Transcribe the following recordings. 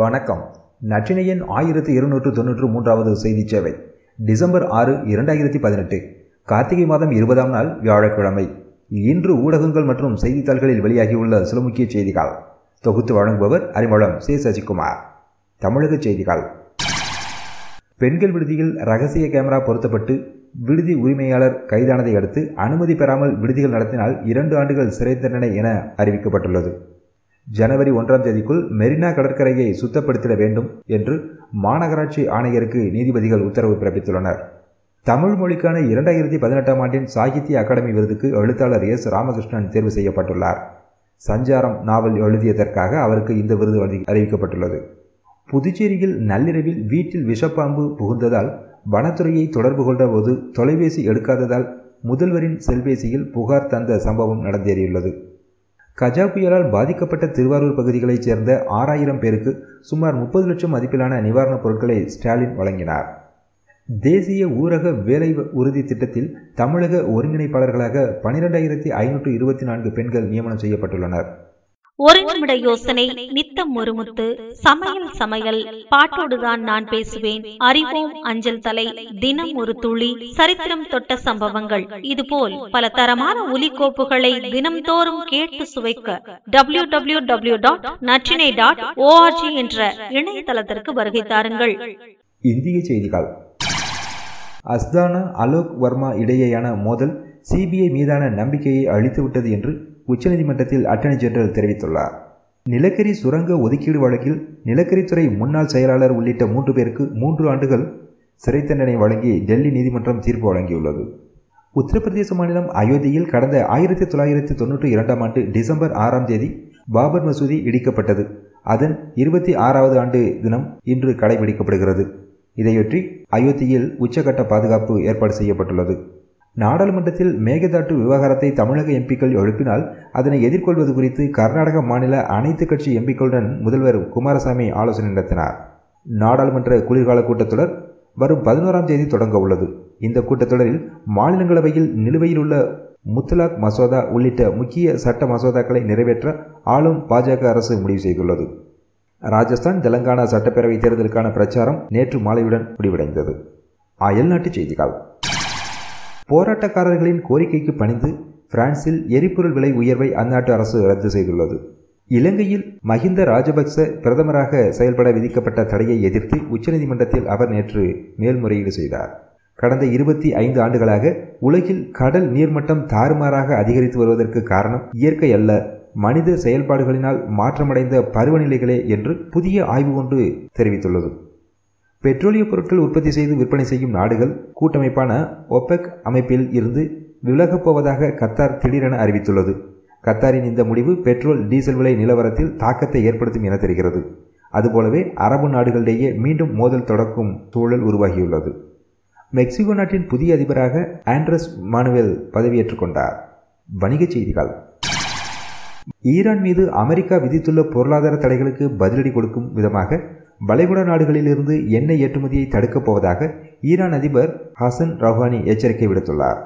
வணக்கம். நற்றினையின் ஆயிரத்தி இருநூற்று தொன்னூற்று மூன்றாவது செய்தி சேவை டிசம்பர் ஆறு இரண்டாயிரத்தி பதினெட்டு கார்த்திகை மாதம் இருபதாம் நாள் வியாழக்கிழமை. இன்று ஊடகங்கள் மற்றும் செய்தித்தாள்களில் வெளியாகியுள்ள சில முக்கிய செய்திகள். தொகுத்து வழங்குபவர் அறிமுகம் சே. சசிகுமார். தமிழக செய்திகள். பெண்கள் விடுதியில் ரகசிய கேமரா பொருத்தப்பட்டு விடுதி உரிமையாளர் கைதானதை அடுத்து அனுமதி பெறாமல் விடுதிகள் நடத்தினால் இரண்டு ஆண்டுகள் சிறை தண்டனை என அறிவிக்கப்பட்டுள்ளது. ஜனவரி ஒன்றாம் தேதிக்குள் மெரினா கடற்கரையை சுத்தப்படுத்திட வேண்டும் என்று மாநகராட்சி ஆணையருக்கு நீதிபதிகள் உத்தரவு பிறப்பித்துள்ளனர். தமிழ் மொழிக்கான இரண்டாயிரத்தி பதினெட்டாம் ஆண்டின் சாகித்ய அகாடமி விருதுக்கு எழுத்தாளர் எஸ். ராமகிருஷ்ணன் தேர்வு செய்யப்பட்டுள்ளார். சஞ்சாரம் நாவல் எழுதியதற்காக அவருக்கு இந்த விருது அறிவிக்கப்பட்டுள்ளது. புதுச்சேரியில் நள்ளிரவில் வீட்டில் விஷப்பாம்பு புகுந்ததால் வனத்துறையை தொடர்பு கொண்டபோது தொலைபேசி எடுக்காததால் முதல்வரின் செல்பேசியில் புகார் தந்த சம்பவம் நடந்தேறியுள்ளது. கஜா புயலால் பாதிக்கப்பட்ட திருவாரூர் பகுதிகளைச் சேர்ந்த ஆறாயிரம் பேருக்கு சுமார் முப்பது லட்சம் மதிப்பிலான நிவாரணப் பொருட்களை ஸ்டாலின் வழங்கினார். தேசிய ஊரக வேலை உறுதி திட்டத்தில் தமிழக ஒருங்கிணைப்பாளர்களாக பனிரெண்டாயிரத்தி ஐநூற்று இருபத்தி நான்கு பெண்கள் நியமனம் செய்யப்பட்டுள்ளனர். ஒரு நிமிட யோசனை நித்தம் ஒருமுத்து சமையல் சமையல் பாட்டோடுதான் நான் பேசுவேன். அறிவோம் அஞ்சல் தலை தினம் ஒரு துளி சரித்திரம் தொட்ட சம்பவங்கள். இதுபோல் பல தரமான ஒலிகோப்புகளை தினம்தோறும் கேட்டு சுவைக்க W W W dot Natrinai dot ORG என்ற இணையதளத்திற்கு வருகை தாருங்கள். இந்திய செய்திகள். அஸ்தானா அலோக் வர்மா இடையேயான மோதல் சிபிஐ மீதான நம்பிக்கையை அளித்துவிட்டது என்று உச்சநீதிமன்றத்தில் அட்டர்னி ஜெனரல் தெரிவித்துள்ளார். நிலக்கரி சுரங்க ஒதுக்கீடு வழக்கில் நிலக்கரித்துறை முன்னாள் செயலாளர் உள்ளிட்ட மூன்று பேருக்கு மூன்று ஆண்டுகள் சிறை தண்டனை வழங்கி டெல்லி நீதிமன்றம் தீர்ப்பு வழங்கியுள்ளது. உத்தரப்பிரதேச மாநிலம் அயோத்தியில் கடந்த ஆயிரத்தி தொள்ளாயிரத்தி தொன்னூற்றி இரண்டாம் ஆண்டு டிசம்பர் ஆறாம் தேதி பாபர் மசூதி இடிக்கப்பட்டது. அதன் இருபத்தி ஆறாவது ஆண்டு தினம் இன்று கடைபிடிக்கப்படுகிறது. இதையொட்டி அயோத்தியில் உச்சகட்ட பாதுகாப்பு ஏற்பாடு செய்யப்பட்டுள்ளது. நாடாளுமன்றத்தில் மேகதாட்டு விவகாரத்தை தமிழக எம்பிக்கள் எழுப்பினால் அதனை எதிர்கொள்வது குறித்து கர்நாடக மாநில அனைத்து கட்சி எம்பிக்களுடன் முதல்வர் குமாரசாமி ஆலோசனை நடத்தினார். நாடாளுமன்ற குளிர்கால கூட்டத்தொடர் வரும் பதினோராம் தேதி தொடங்க உள்ளது. இந்த கூட்டத்தொடரில் மாநிலங்களவையில் நிலுவையில் உள்ள முத்தலாக் மசோதா உள்ளிட்ட முக்கிய சட்ட மசோதாக்களை நிறைவேற்ற ஆளும் பாஜக அரசு முடிவு செய்துள்ளது. ராஜஸ்தான் தெலங்கானா சட்டப்பேரவை தேர்தலுக்கான பிரச்சாரம் நேற்று மாலையுடன் முடிவடைந்தது. அயல்நாட்டு செய்திகள். போராட்டக்காரர்களின் கோரிக்கைக்கு பணிந்து பிரான்சில் எரிபொருள் விலை உயர்வை அந்நாட்டு அரசு ரத்து செய்துள்ளது. இலங்கையில் மஹிந்த ராஜபக்ச பிரதமராக செயல்பட விதிக்கப்பட்ட தடையை எதிர்த்து உச்சநீதிமன்றத்தில் அவர் நேற்று மேல்முறையீடு செய்தார். கடந்த இருபத்தி ஐந்து ஆண்டுகளாக உலகில் கடல் நீர்மட்டம் தாறுமாறாக அதிகரித்து வருவதற்கு காரணம் இயற்கை அல்ல. மனித செயல்பாடுகளினால் மாற்றமடைந்த பருவநிலைகளே என்று புதிய ஆய்வு ஒன்று தெரிவித்துள்ளது. பெட்ரோலிய பொருட்கள் உற்பத்தி செய்து விற்பனை செய்யும் நாடுகள் கூட்டமைப்பான ஒபெக் அமைப்பில் இருந்து விலகப் போவதாக கத்தார் திடீரென அறிவித்துள்ளது. கத்தாரின் இந்த முடிவு பெட்ரோல் டீசல் விலை நிலவரத்தில் தாக்கத்தை ஏற்படுத்தும் என தெரிகிறது. அதுபோலவே அரபு நாடுகளிடையே மீண்டும் மோதல் தொடக்கும் சூழல் உருவாகியுள்ளது. மெக்சிகோ நாட்டின் புதிய அதிபராக ஆண்ட்ரஸ் மானுவேல் பதவியேற்றுக் கொண்டார். வணிகச் செய்திகள். ஈரான் மீது அமெரிக்கா விதித்துள்ள பொருளாதார தடைகளுக்கு பதிலடி கொடுக்கும் விதமாக வளைகுடா நாடுகளிலிருந்து எண்ணெய் ஏற்றுமதியை தடுக்கப் போவதாக ஈரான் அதிபர் ஹசன் ரஹானி எச்சரிக்கை விடுத்துள்ளார்.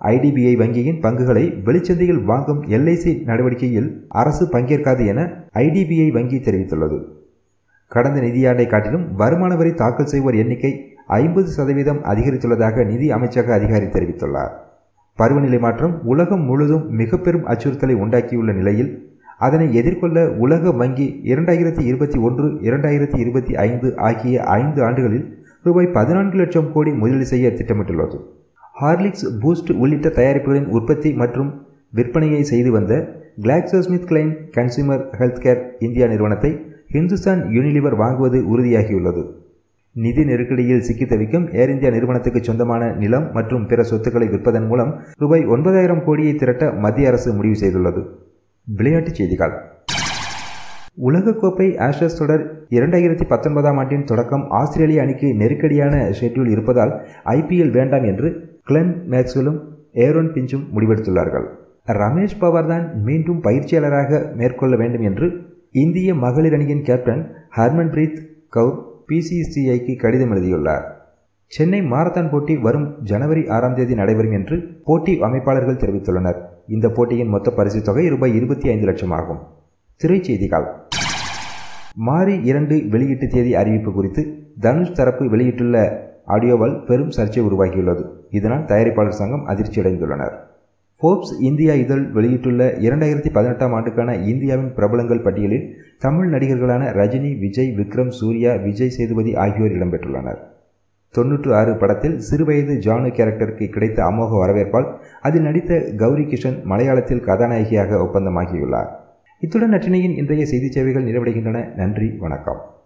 ஐடிபிஐ வங்கியின் பங்குகளை வெளிச்சந்தையில் வாங்கும் எல்ஐசி நடவடிக்கையில் அரசு பங்கேற்காது என ஐடிபிஐ வங்கி தெரிவித்துள்ளது. கடந்த நிதியாண்டை காட்டிலும் வருமான வரி தாக்கல் செய்வோர் எண்ணிக்கை ஐம்பது சதவீதம் அதிகரித்துள்ளதாக நிதி அமைச்சக அதிகாரி தெரிவித்துள்ளார். பருவநிலை மாற்றம் உலகம் முழுதும் மிக பெரும் அச்சுறுத்தலை உண்டாக்கியுள்ள நிலையில் அதனை எதிர்கொள்ள உலக வங்கி இரண்டாயிரத்தி இருபத்தி ஒன்று இரண்டாயிரத்தி இருபத்தி ஐந்து ஆகிய ஐந்து ஆண்டுகளில் ரூபாய் பதினான்கு லட்சம் கோடி முதலீடு செய்ய திட்டமிட்டுள்ளது. ஹார்லிக்ஸ் பூஸ்ட் உள்ளிட்ட தயாரிப்புகளின் உற்பத்தி மற்றும் விற்பனையை செய்து வந்த GlaxoSmithKline consumer health care India நிறுவனத்தை ஹிந்துஸ்தான் யூனிலிவர் வாங்குவது உறுதியாகியுள்ளது. நிதி நெருக்கடியில் சிக்கி தவிக்கும் ஏர் இந்தியா நிறுவனத்துக்கு சொந்தமான நிலம் மற்றும் பிற சொத்துக்களை விற்பதன் மூலம் ரூபாய் ஒன்பதாயிரம் கோடியை திரட்ட மத்திய அரசு முடிவு செய்துள்ளது. விளையாட்டுச் செய்திகள். உலகக்கோப்பை ஆஷஸ் தொடர் இரண்டாயிரத்தி பத்தொன்பதாம் ஆண்டின் தொடக்கம் ஆஸ்திரேலிய அணிக்கு நெருக்கடியான ஷெட்யூல் இருப்பதால் ஐபிஎல் வேண்டாம் என்று கிளென் மேக்ஸ்வெலும் ஏரோன் பிஞ்சும் முடிவெடுத்துள்ளார்கள். ரமேஷ் பவார் தான் மீண்டும் பயிற்சியாளராக மேற்கொள்ள வேண்டும் என்று இந்திய மகளிர் அணியின் கேப்டன் ஹர்மன்பிரீத் கவுர் பிசிசிஐக்கு கடிதம் எழுதியுள்ளார். சென்னை மாரத்தான் போட்டி வரும் ஜனவரி ஆறாம் தேதி நடைபெறும் என்று போட்டி அமைப்பாளர்கள் தெரிவித்துள்ளனர். இந்த போட்டியின் மொத்த பரிசு தொகை ரூபாய் இருபத்தி ஐந்து லட்சம் ஆகும் திரைச்செய்திகள். மாறி இரண்டு வெளியீட்டு தேதி அறிவிப்பு குறித்து தனுஷ் தரப்பு வெளியிட்டுள்ள ஆடியோவால் பெரும் சர்ச்சை உருவாகியுள்ளது. இதனால் தயாரிப்பாளர் சங்கம் அதிர்ச்சியடைந்துள்ளனர். ஃபோர்ப்ஸ் இந்தியா இதழ் வெளியிட்டுள்ள இரண்டாயிரத்தி பதினெட்டாம் ஆண்டுக்கான இந்தியாவின் பிரபலங்கள் பட்டியலில் தமிழ் நடிகர்களான ரஜினி விஜய் விக்ரம் சூர்யா விஜய் சேதுபதி ஆகியோர் இடம்பெற்றுள்ளனர். தொன்னூற்று ஆறு படத்தில் சிறுவயது ஜானு கேரக்டருக்கு கிடைத்த அமோக வரவேற்பால் அதில் நடித்த கௌரி கிஷன் மலையாளத்தில் கதாநாயகியாக ஒப்பந்தமாகியுள்ளார். இத்துடன் நற்றினையின் இன்றைய செய்திச் சேவைகள் நிறைவடைகின்றன. நன்றி வணக்கம்.